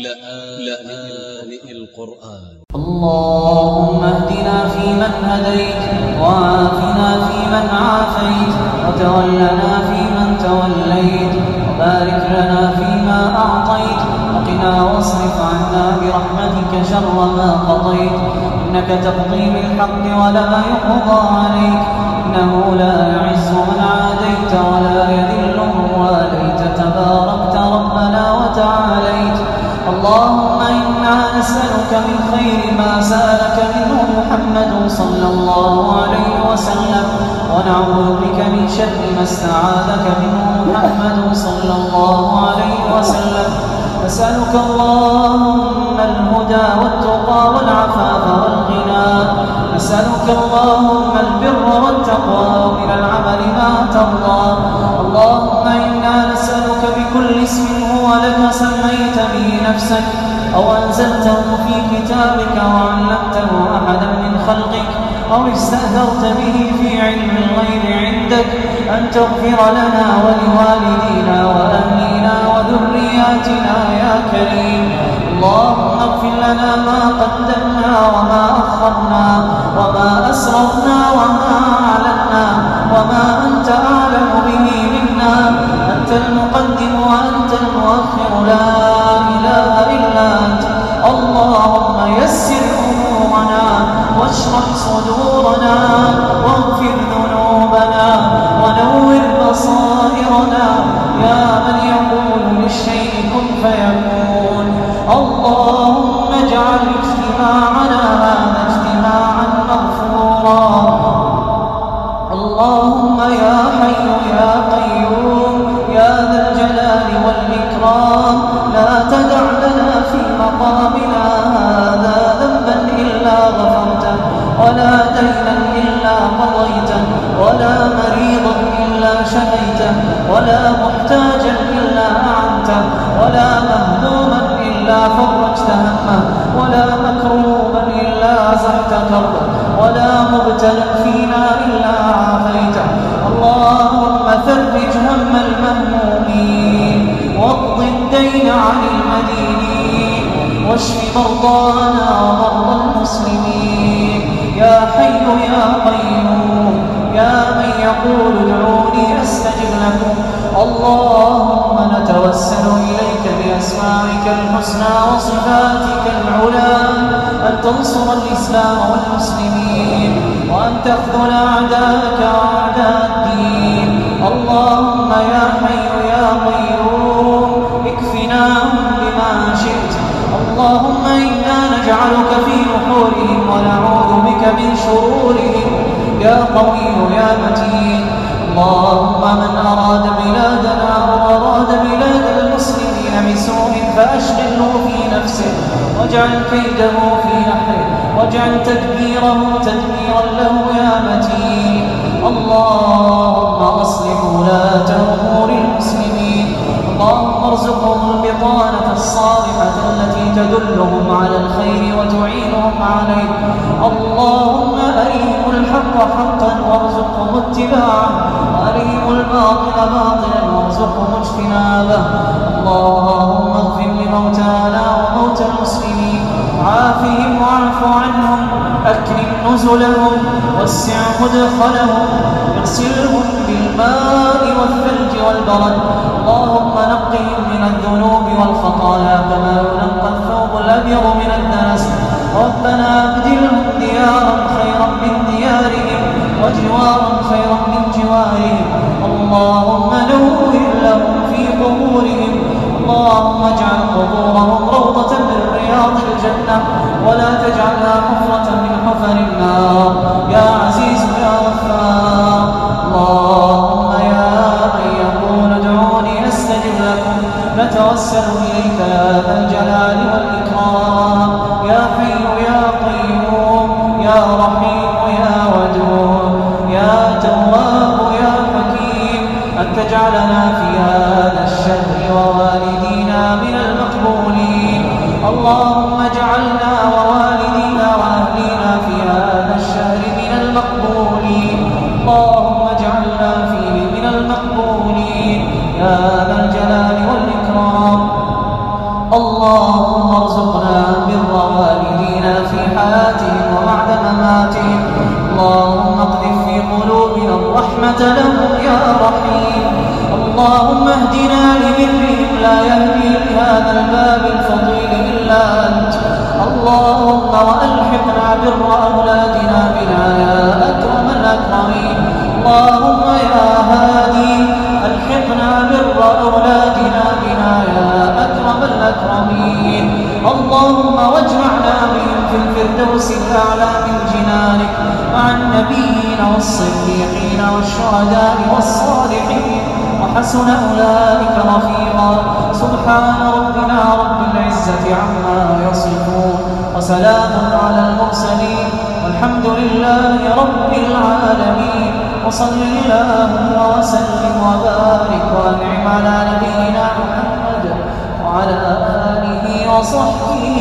لآن القرآن اللهم اهدنا فيمن هديت وعافنا فيمن عافيت وتولنا فيمن توليت وبارك لنا فيما أعطيت وقنا واصرف عنا برحمتك شر ما قضيت إنك تقضي بالحق ولا يقضى عليك إنه لا يعز اللهم إنا نسألك من خير ما سألك منه محمد صلى الله عليه وسلم ونعوذ بك من شر ما استعاذك منه محمد صلى الله عليه وسلم. نسألك اللهم الهدى والتقى والعفاف والغنى. نسألك اللهم البر والتقوى ومن العمل ما ترضى. اللهم إنا نسألك به نفسك أو أنزلته في كتابك وعلمته أحدا من خلقك؟ أو استأثرت به في علم الغيب عندك؟ أن تغفر لنا ولوالدينا وأهلنا وذرياتنا يا كريم. اللهم اغفر لنا ما قدمنا وما أخرنا وما أسررنا وما أعلنا وما أنت أعلم به منا. أنت المقدم وأنت المؤخر. لا حي يا قيوم يا ذا الجلال والإكرام. لا تدع لنا في مقامنا هذا ذنبا إلا غفرته ولا دينا إلا قضيته ولا مريضا إلا شفيته ولا محتاجا إلا أعنته ولا مهموما إلا فرجت همه ولا مكروبا إلا أزحت كربه ولا مبتلا فينا إلا عافيته. اللهم فرج هم المهمومين واقض الدين عن المدينين واشف مرضانا ومرضى المسلمين. يا حي يا قيوم يا من يقول ادعوني أستجب لكم. اللهم نتوسل إليك باسمائك الحسنى وصفاتك العلى أن تنصر الإسلام والمسلمين وأن تخذل الدين اللهم يا حي يا قيوم اكفناهم بما شئت. اللهم إنا نجعلك في نحورهم ونعوذ بك من شرورهم. يا قوي يا متين. اللهم من أراد بلادنا وأراد بلاد المسلمين بسوء فأشغله في نفسه واجعل كيده في نحره. واجعل تدبيره تدبيرا له يا متين. اللهم أصلح ولاة أمور المسلمين. اللهم ارزقهم البطانة الصالحة التي تدلهم على الخير وتعينهم عليه. اللهم أريهم الحق حقا وارزقهم اتباعه. وأريهم الباطل باطلا وارزقهم اجتنابه. اللهم اغفر لموتانا وموتى المسلمين. عافهم عنهم أكرم نزلهم وسع مدخلهم اغسلهم بالماء والثلج والبرد. اللهم نقهم من الذنوب والخطايا كما ينقى الثوب الأبيض من الدنس. ربنا أبدلهم ديارا خيرا من ديارهم وجوارا خيرا من جوارهم. اللهم نور لهم في قبورهم. اللهم اجعل قبورهم روضة الجنة ولا تجعلها حفرة من حفر النار. يا عزيز يا غفار اللهم يا من يقول ادعوني أستجب لكم نتوسل إليك يا ذا الجلال والإكرام. يا حي يا قيوم يا رحيم يا ودود يا تواب يا حكيم. أن تجعلنا في هذا الشهر ووالدينا من المقبولين. اللهم اجعلنا ووالدينا وأهلينا في هذا الشهر من المقبولين. اللهم اجعلنا فيه من المقبولين. يا ذا الجلال والإكرام. اللهم اللهم ارزقنا بر والدينا في حياتهم وبعد مماتهم. اللهم اقذف في قلوبنا الرحمة لهم يا رحيم. اللهم اهدنا لبرهم لا يهدي لهذا الباب الفضيل إلا أنت. اللهم وألحقنا بر أولادنا بنا يا أكرم الأكرمين. اللهم يا هادي ألحقنا بر أولادنا بنا يا أكرم الأكرمين. اللهم واجمعنا بهم في الفردوس الأعلى من جنانك مع النبيين والصديقين والشهداء والصالحين. وحسن أولئك رفيقا سبحان ربنا رب العزة عما يصفون. وسلام على المرسلين. والحمد لله رب العالمين. وصل اللهم وسلم وبارك وأنعم على نبينا محمد وعلى آله وصحبه